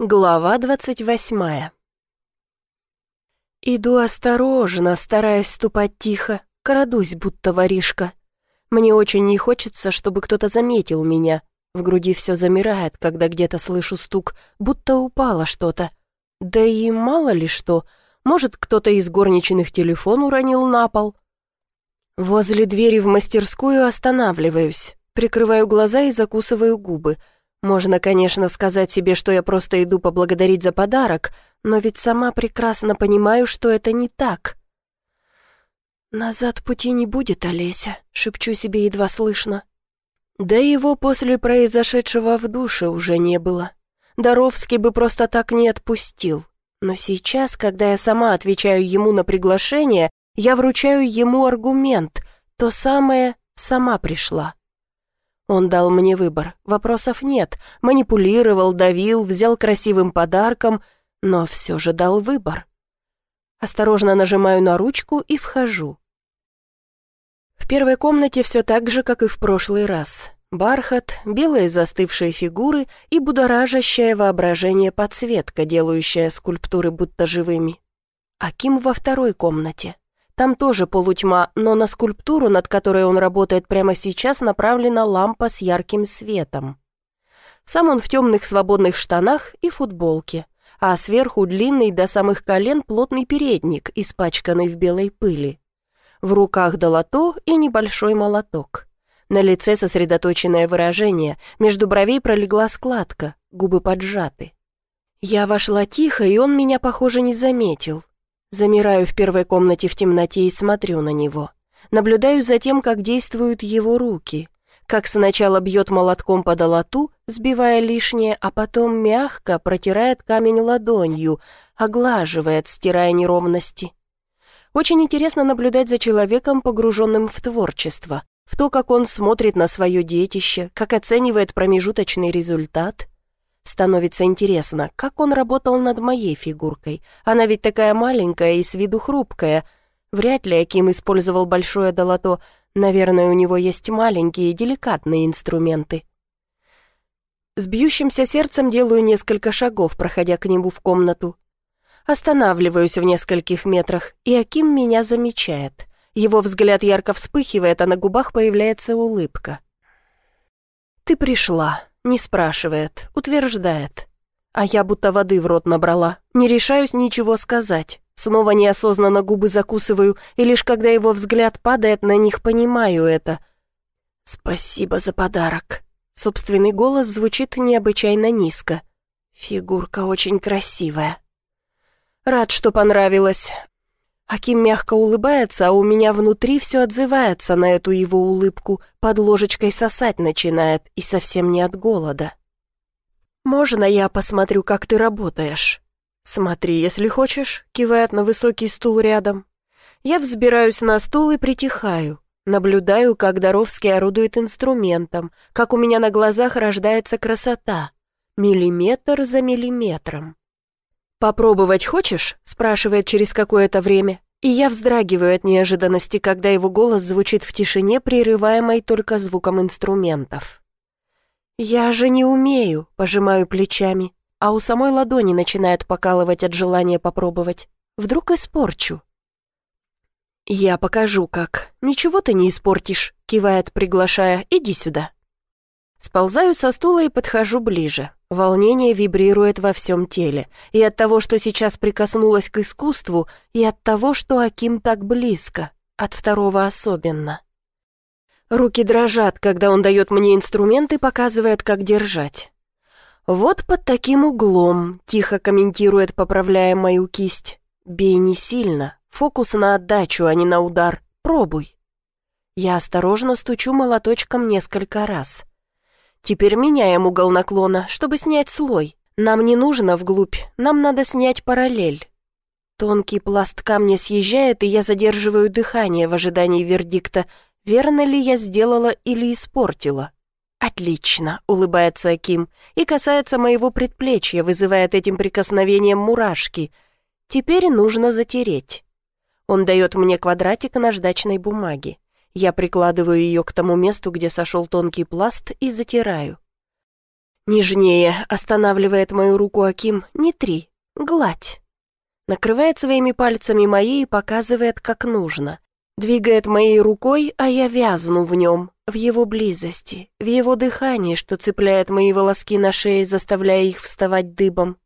Глава двадцать восьмая Иду осторожно, стараясь ступать тихо, крадусь, будто воришка. Мне очень не хочется, чтобы кто-то заметил меня. В груди все замирает, когда где-то слышу стук, будто упало что-то. Да и мало ли что, может, кто-то из горничных телефон уронил на пол. Возле двери в мастерскую останавливаюсь, прикрываю глаза и закусываю губы — можно, конечно, сказать себе, что я просто иду поблагодарить за подарок, но ведь сама прекрасно понимаю, что это не так. «Назад пути не будет, Олеся», — шепчу себе едва слышно. Да его после произошедшего в душе уже не было. Доровский бы просто так не отпустил. Но сейчас, когда я сама отвечаю ему на приглашение, я вручаю ему аргумент, то самое «сама пришла». Он дал мне выбор, вопросов нет, манипулировал, давил, взял красивым подарком, но все же дал выбор. Осторожно нажимаю на ручку и вхожу. В первой комнате все так же, как и в прошлый раз. Бархат, белые застывшие фигуры и будоражащее воображение подсветка, делающая скульптуры будто живыми. Аким во второй комнате. Там тоже полутьма, но на скульптуру, над которой он работает прямо сейчас, направлена лампа с ярким светом. Сам он в темных свободных штанах и футболке, а сверху длинный до самых колен плотный передник, испачканный в белой пыли. В руках долото и небольшой молоток. На лице сосредоточенное выражение, между бровей пролегла складка, губы поджаты. Я вошла тихо, и он меня, похоже, не заметил. Замираю в первой комнате в темноте и смотрю на него. Наблюдаю за тем, как действуют его руки. Как сначала бьет молотком по долоту, сбивая лишнее, а потом мягко протирает камень ладонью, оглаживает, стирая неровности. Очень интересно наблюдать за человеком, погруженным в творчество, в то, как он смотрит на свое детище, как оценивает промежуточный результат. Становится интересно, как он работал над моей фигуркой. Она ведь такая маленькая и с виду хрупкая. Вряд ли Аким использовал большое долото. Наверное, у него есть маленькие деликатные инструменты. С бьющимся сердцем делаю несколько шагов, проходя к нему в комнату. Останавливаюсь в нескольких метрах, и Аким меня замечает. Его взгляд ярко вспыхивает, а на губах появляется улыбка. «Ты пришла», не спрашивает, утверждает. А я будто воды в рот набрала. Не решаюсь ничего сказать. Снова неосознанно губы закусываю, и лишь когда его взгляд падает на них, понимаю это. «Спасибо за подарок». Собственный голос звучит необычайно низко. Фигурка очень красивая. Рад, что понравилось. Аким мягко улыбается, а у меня внутри все отзывается на эту его улыбку, под ложечкой сосать начинает, и совсем не от голода. «Можно я посмотрю, как ты работаешь?» «Смотри, если хочешь», — кивает на высокий стул рядом. Я взбираюсь на стул и притихаю. Наблюдаю, как Доровский орудует инструментом, как у меня на глазах рождается красота. Миллиметр за миллиметром. «Попробовать хочешь?» — спрашивает через какое-то время. И я вздрагиваю от неожиданности, когда его голос звучит в тишине, прерываемой только звуком инструментов. «Я же не умею», — пожимаю плечами, а у самой ладони начинает покалывать от желания попробовать. Вдруг испорчу. «Я покажу, как. Ничего ты не испортишь», — кивает, приглашая. «Иди сюда». Сползаю со стула и подхожу ближе. Волнение вибрирует во всем теле. И от того, что сейчас прикоснулась к искусству, и от того, что Аким так близко. От второго особенно. Руки дрожат, когда он дает мне инструмент и показывает, как держать. «Вот под таким углом», — тихо комментирует, поправляя мою кисть. «Бей не сильно. Фокус на отдачу, а не на удар. Пробуй». Я осторожно стучу молоточком несколько раз. Теперь меняем угол наклона, чтобы снять слой. Нам не нужно вглубь, нам надо снять параллель. Тонкий пласт камня съезжает, и я задерживаю дыхание в ожидании вердикта, верно ли я сделала или испортила. «Отлично», — улыбается Аким, и касается моего предплечья, вызывает этим прикосновением мурашки. «Теперь нужно затереть». Он дает мне квадратик наждачной бумаги. Я прикладываю ее к тому месту, где сошел тонкий пласт, и затираю. Нежнее останавливает мою руку Аким, не три, гладь. Накрывает своими пальцами мои и показывает, как нужно. Двигает моей рукой, а я вязну в нем, в его близости, в его дыхании, что цепляет мои волоски на шее, заставляя их вставать дыбом.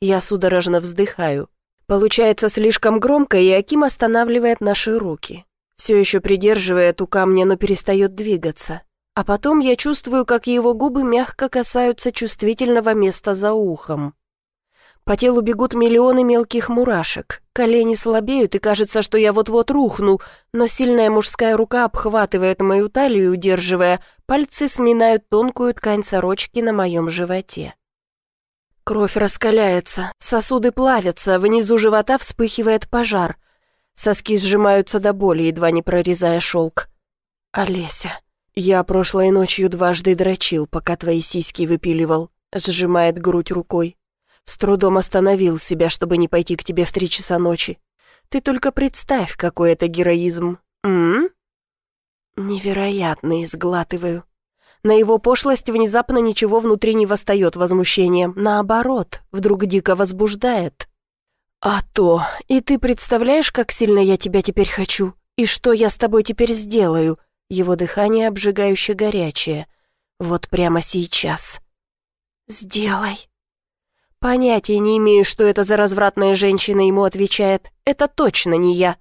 Я судорожно вздыхаю. Получается слишком громко, и Аким останавливает наши руки. Все еще придерживает у камня, но перестает двигаться. А потом я чувствую, как его губы мягко касаются чувствительного места за ухом. По телу бегут миллионы мелких мурашек. Колени слабеют, и кажется, что я вот-вот рухну, но сильная мужская рука обхватывает мою талию, удерживая, пальцы сминают тонкую ткань сорочки на моем животе. Кровь раскаляется, сосуды плавятся, внизу живота вспыхивает пожар. Соски сжимаются до боли, едва не прорезая шелк. «Олеся, я прошлой ночью дважды дрочил, пока твои сиськи выпиливал», сжимает грудь рукой. С трудом остановил себя, чтобы не пойти к тебе в три часа ночи. Ты только представь, какой это героизм. М? Невероятно изглатываю. На его пошлость внезапно ничего внутри не восстает возмущением. Наоборот, вдруг дико возбуждает. А то, и ты представляешь, как сильно я тебя теперь хочу? И что я с тобой теперь сделаю? Его дыхание обжигающе горячее. Вот прямо сейчас. «Сделай», Понятия не имею, что это за развратная женщина ему отвечает. Это точно не я.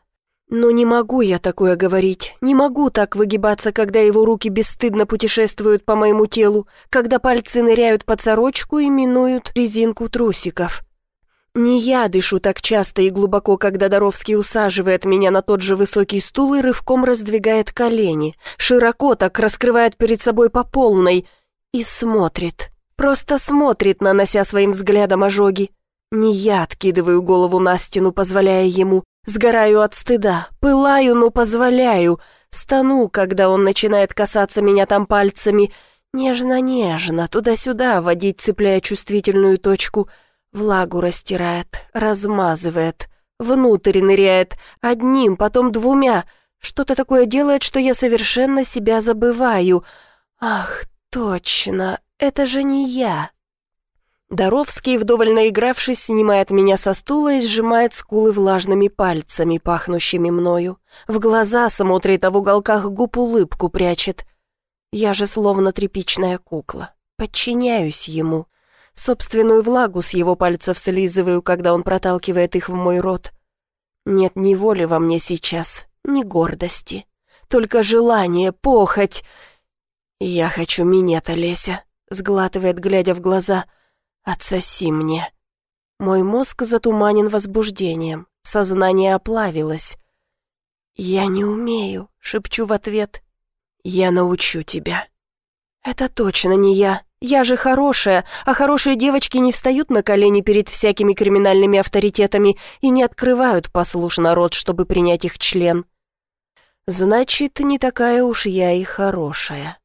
Но не могу я такое говорить, не могу так выгибаться, когда его руки бесстыдно путешествуют по моему телу, когда пальцы ныряют под сорочку и минуют резинку трусиков. Не я дышу так часто и глубоко, когда Доровский усаживает меня на тот же высокий стул и рывком раздвигает колени, широко так раскрывает перед собой по полной и смотрит. Просто смотрит, нанося своим взглядом ожоги. Не я откидываю голову на стену, позволяя ему. Сгораю от стыда, пылаю, но позволяю. Стану, когда он начинает касаться меня там пальцами. Нежно-нежно, туда-сюда водить, цепляя чувствительную точку. Влагу растирает, размазывает. Внутрь ныряет, одним, потом двумя. Что-то такое делает, что я совершенно себя забываю. Ах, точно, это же не я. Доровский, вдоволь наигравшись, снимает меня со стула и сжимает скулы влажными пальцами, пахнущими мною. В глаза смотрит, а в уголках губ улыбку прячет. Я же словно тряпичная кукла. Подчиняюсь ему. Собственную влагу с его пальцев слизываю, когда он проталкивает их в мой рот. Нет ни воли во мне сейчас, ни гордости. Только желание, похоть. Я хочу минет, Олеся сглатывает, глядя в глаза. «Отсоси мне». Мой мозг затуманен возбуждением, сознание оплавилось. «Я не умею», — шепчу в ответ. «Я научу тебя». «Это точно не я. Я же хорошая, а хорошие девочки не встают на колени перед всякими криминальными авторитетами и не открывают послушно рот, чтобы принять их член». «Значит, не такая уж я и хорошая».